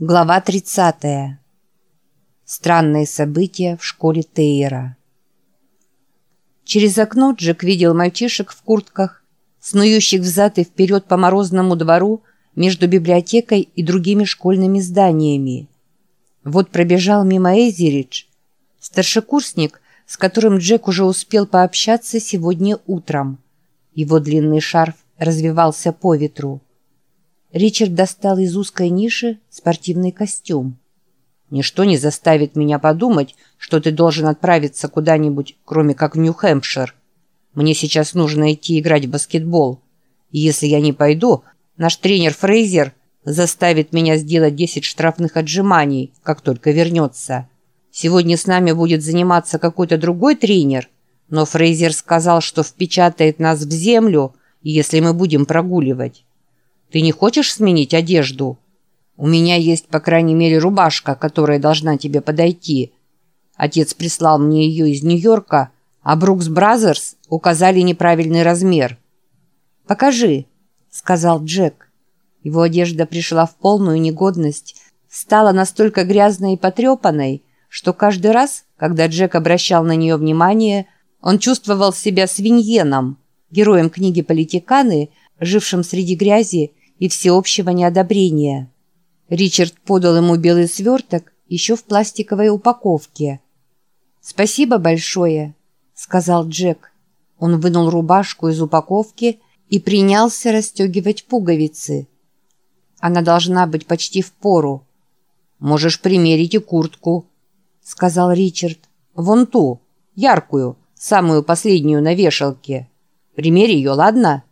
Глава 30. Странные события в школе Тейера. Через окно Джек видел мальчишек в куртках, снующих взад и вперед по морозному двору между библиотекой и другими школьными зданиями. Вот пробежал мимо Эйзеридж, старшекурсник, с которым Джек уже успел пообщаться сегодня утром. Его длинный шарф развивался по ветру. Ричард достал из узкой ниши спортивный костюм. «Ничто не заставит меня подумать, что ты должен отправиться куда-нибудь, кроме как в Нью-Хэмпшир. Мне сейчас нужно идти играть в баскетбол. И если я не пойду, наш тренер Фрейзер заставит меня сделать 10 штрафных отжиманий, как только вернется. Сегодня с нами будет заниматься какой-то другой тренер, но Фрейзер сказал, что впечатает нас в землю, если мы будем прогуливать. Ты не хочешь сменить одежду? У меня есть, по крайней мере, рубашка, которая должна тебе подойти. Отец прислал мне ее из Нью-Йорка, а Brooks Brothers указали неправильный размер. «Покажи», — сказал Джек. Его одежда пришла в полную негодность, стала настолько грязной и потрепанной, что каждый раз, когда Джек обращал на нее внимание, он чувствовал себя свиньеном, героем книги «Политиканы», жившим среди грязи и всеобщего неодобрения. Ричард подал ему белый сверток еще в пластиковой упаковке. «Спасибо большое», — сказал Джек. Он вынул рубашку из упаковки и принялся расстегивать пуговицы. Она должна быть почти в пору. «Можешь примерить и куртку», — сказал Ричард. «Вон ту, яркую, самую последнюю на вешалке. Примери ее, ладно?»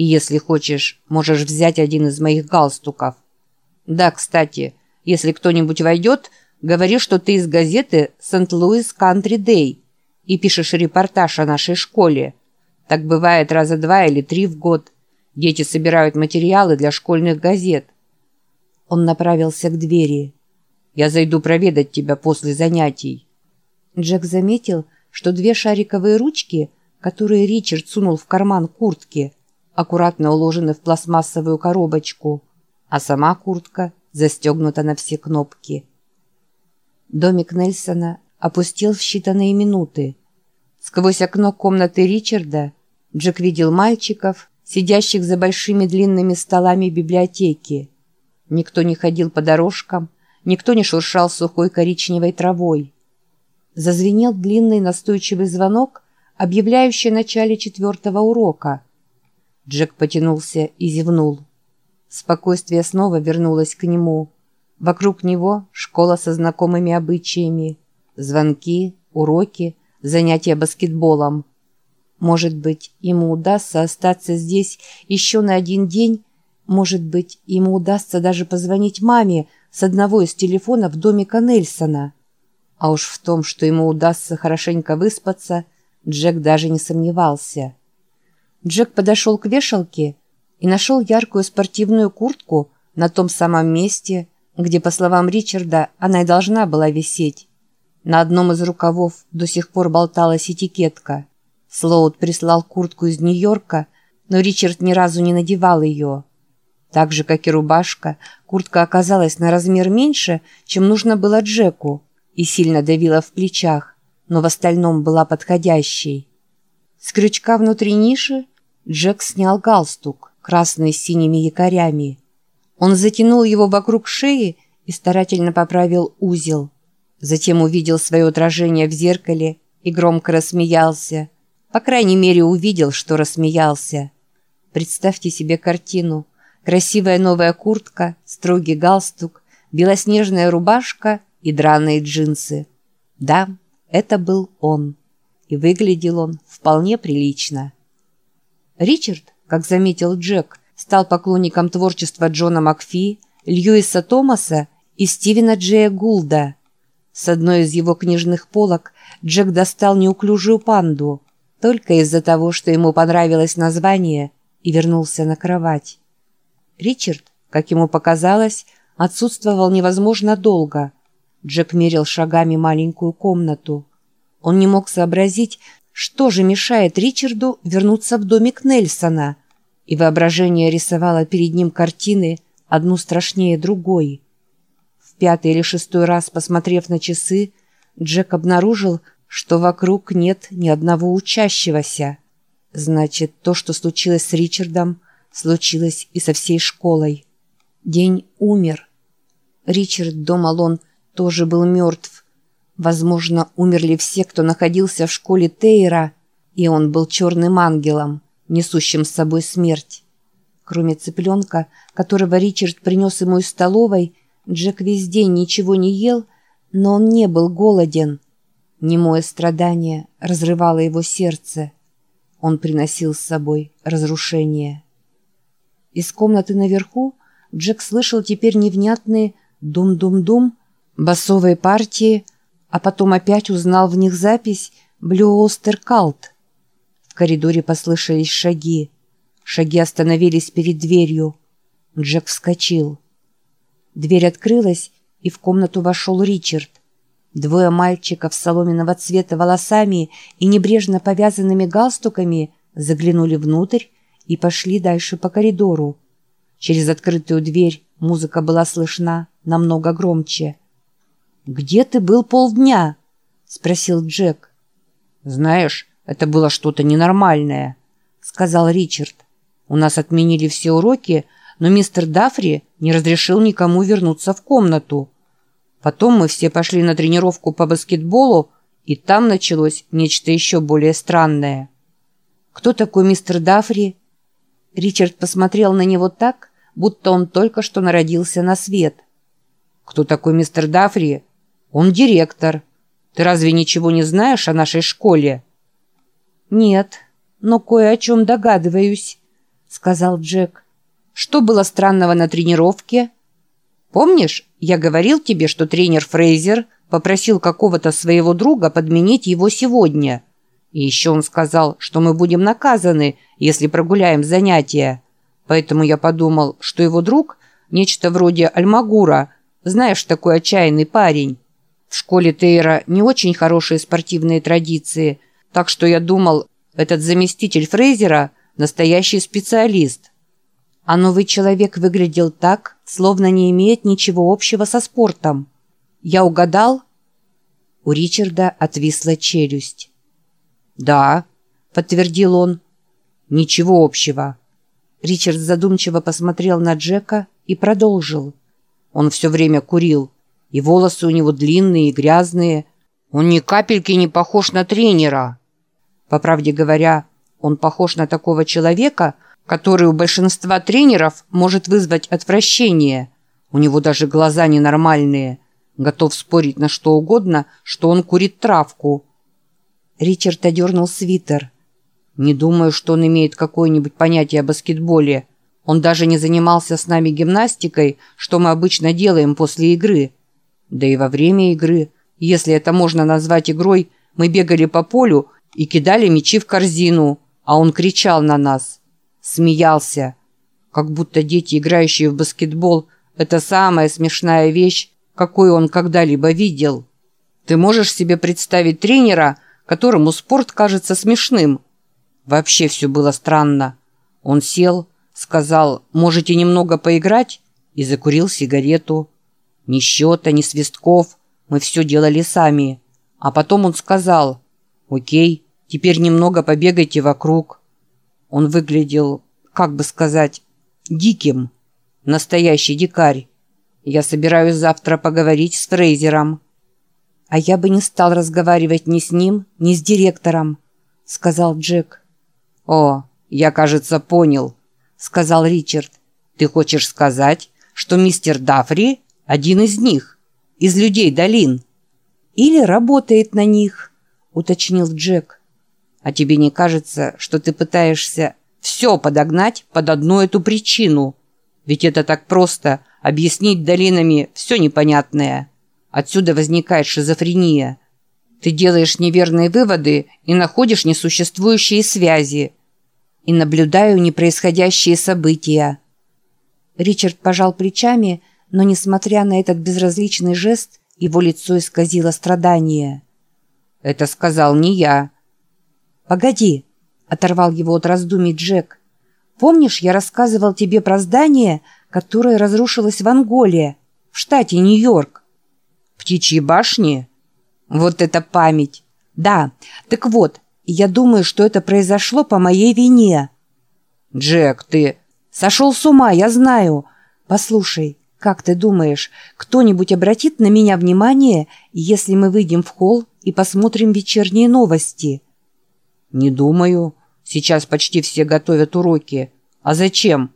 И если хочешь, можешь взять один из моих галстуков. Да, кстати, если кто-нибудь войдет, говори, что ты из газеты «Сент-Луис Кантри Дэй» и пишешь репортаж о нашей школе. Так бывает раза два или три в год. Дети собирают материалы для школьных газет. Он направился к двери. «Я зайду проведать тебя после занятий». Джек заметил, что две шариковые ручки, которые Ричард сунул в карман куртки, аккуратно уложены в пластмассовую коробочку, а сама куртка застегнута на все кнопки. Домик Нельсона опустил в считанные минуты. Сквозь окно комнаты Ричарда Джек видел мальчиков, сидящих за большими длинными столами библиотеки. Никто не ходил по дорожкам, никто не шуршал сухой коричневой травой. Зазвенел длинный настойчивый звонок, объявляющий начале четвертого урока – Джек потянулся и зевнул. Спокойствие снова вернулось к нему. Вокруг него школа со знакомыми обычаями. Звонки, уроки, занятия баскетболом. Может быть, ему удастся остаться здесь еще на один день. Может быть, ему удастся даже позвонить маме с одного из телефонов домика Нельсона. А уж в том, что ему удастся хорошенько выспаться, Джек даже не сомневался. Джек подошел к вешалке и нашел яркую спортивную куртку на том самом месте, где, по словам Ричарда, она и должна была висеть. На одном из рукавов до сих пор болталась этикетка. Слоуд прислал куртку из Нью-Йорка, но Ричард ни разу не надевал ее. Так же, как и рубашка, куртка оказалась на размер меньше, чем нужно было Джеку, и сильно давила в плечах, но в остальном была подходящей. С крючка внутри ниши Джек снял галстук, красный с синими якорями. Он затянул его вокруг шеи и старательно поправил узел. Затем увидел свое отражение в зеркале и громко рассмеялся. По крайней мере, увидел, что рассмеялся. Представьте себе картину. Красивая новая куртка, строгий галстук, белоснежная рубашка и драные джинсы. Да, это был он. И выглядел он вполне прилично. Ричард, как заметил Джек, стал поклонником творчества Джона Макфи, Льюиса Томаса и Стивена Джея Гулда. С одной из его книжных полок Джек достал неуклюжую панду, только из-за того, что ему понравилось название, и вернулся на кровать. Ричард, как ему показалось, отсутствовал невозможно долго. Джек мерил шагами маленькую комнату. Он не мог сообразить, что же мешает Ричарду вернуться в домик Нельсона? И воображение рисовало перед ним картины, одну страшнее другой. пятый или шестой раз посмотрев на часы, Джек обнаружил, что вокруг нет ни одного учащегося. Значит, то, что случилось с Ричардом, случилось и со всей школой. День умер. Ричард, думал он, тоже был мертв. Возможно, умерли все, кто находился в школе Тейра, и он был черным ангелом, несущим с собой смерть. Кроме цыпленка, которого Ричард принес ему из столовой, Джек весь день ничего не ел, но он не был голоден. Немое страдание разрывало его сердце. Он приносил с собой разрушение. Из комнаты наверху Джек слышал теперь невнятные «дум-дум-дум» басовые партии, а потом опять узнал в них запись «Блю Остер Калт». В коридоре послышались шаги. Шаги остановились перед дверью. Джек вскочил. Дверь открылась, и в комнату вошел Ричард. Двое мальчиков соломенного цвета волосами и небрежно повязанными галстуками заглянули внутрь и пошли дальше по коридору. Через открытую дверь музыка была слышна намного громче. «Где ты был полдня?» — спросил Джек. «Знаешь, это было что-то ненормальное», — сказал Ричард. «У нас отменили все уроки, но мистер Дафри не разрешил никому вернуться в комнату. Потом мы все пошли на тренировку по баскетболу, и там началось нечто еще более странное. «Кто такой мистер Дафри?» Ричард посмотрел на него так, будто он только что народился на свет. «Кто такой мистер Дафри? Он директор. Ты разве ничего не знаешь о нашей школе?» «Нет, но кое о чем догадываюсь», — сказал Джек. «Что было странного на тренировке?» Помнишь, я говорил тебе, что тренер Фрейзер попросил какого-то своего друга подменить его сегодня? И еще он сказал, что мы будем наказаны, если прогуляем занятия. Поэтому я подумал, что его друг – нечто вроде Альмагура. Знаешь, такой отчаянный парень. В школе Тейра не очень хорошие спортивные традиции, так что я думал, этот заместитель Фрейзера – настоящий специалист. А новый человек выглядел так, словно не имеет ничего общего со спортом. Я угадал? У Ричарда отвисла челюсть. «Да», — подтвердил он, — «ничего общего». Ричард задумчиво посмотрел на Джека и продолжил. Он все время курил, и волосы у него длинные и грязные. Он ни капельки не похож на тренера. По правде говоря, он похож на такого человека, который у большинства тренеров может вызвать отвращение. У него даже глаза ненормальные. Готов спорить на что угодно, что он курит травку. Ричард одернул свитер. Не думаю, что он имеет какое-нибудь понятие о баскетболе. Он даже не занимался с нами гимнастикой, что мы обычно делаем после игры. Да и во время игры, если это можно назвать игрой, мы бегали по полю и кидали мячи в корзину, а он кричал на нас смеялся. Как будто дети, играющие в баскетбол, это самая смешная вещь, какую он когда-либо видел. Ты можешь себе представить тренера, которому спорт кажется смешным? Вообще все было странно. Он сел, сказал «можете немного поиграть?» и закурил сигарету. Ни счета, ни свистков, мы все делали сами. А потом он сказал «Окей, теперь немного побегайте вокруг». Он выглядел, как бы сказать, диким. Настоящий дикарь. Я собираюсь завтра поговорить с Фрейзером. А я бы не стал разговаривать ни с ним, ни с директором, сказал Джек. О, я, кажется, понял, сказал Ричард. Ты хочешь сказать, что мистер Дафри один из них, из людей долин? Или работает на них, уточнил Джек. А тебе не кажется, что ты пытаешься все подогнать под одну эту причину? Ведь это так просто объяснить долинами все непонятное. Отсюда возникает шизофрения. Ты делаешь неверные выводы и находишь несуществующие связи. И наблюдаю непроисходящие события. Ричард пожал плечами, но, несмотря на этот безразличный жест, его лицо исказило страдание. «Это сказал не я», «Погоди», — оторвал его от раздумий Джек. «Помнишь, я рассказывал тебе про здание, которое разрушилось в Анголе, в штате Нью-Йорк. Птичьи башни? Вот это память! Да, так вот, я думаю, что это произошло по моей вине. Джек, ты... Сошел с ума, я знаю. Послушай, как ты думаешь, кто-нибудь обратит на меня внимание, если мы выйдем в холл и посмотрим вечерние новости? Не думаю. Сейчас почти все готовят уроки. А зачем?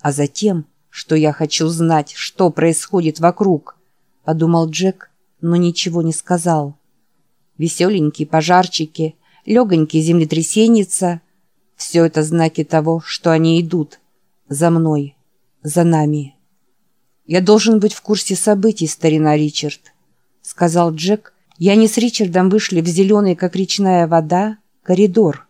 А затем, что я хочу знать, что происходит вокруг, подумал Джек, но ничего не сказал. Веселенькие пожарчики, легонький землетрясенница — все это знаки того, что они идут. За мной. За нами. «Я должен быть в курсе событий, старина Ричард», — сказал Джек. Я не с Ричардом вышли в зеленый, как речная вода, коридор —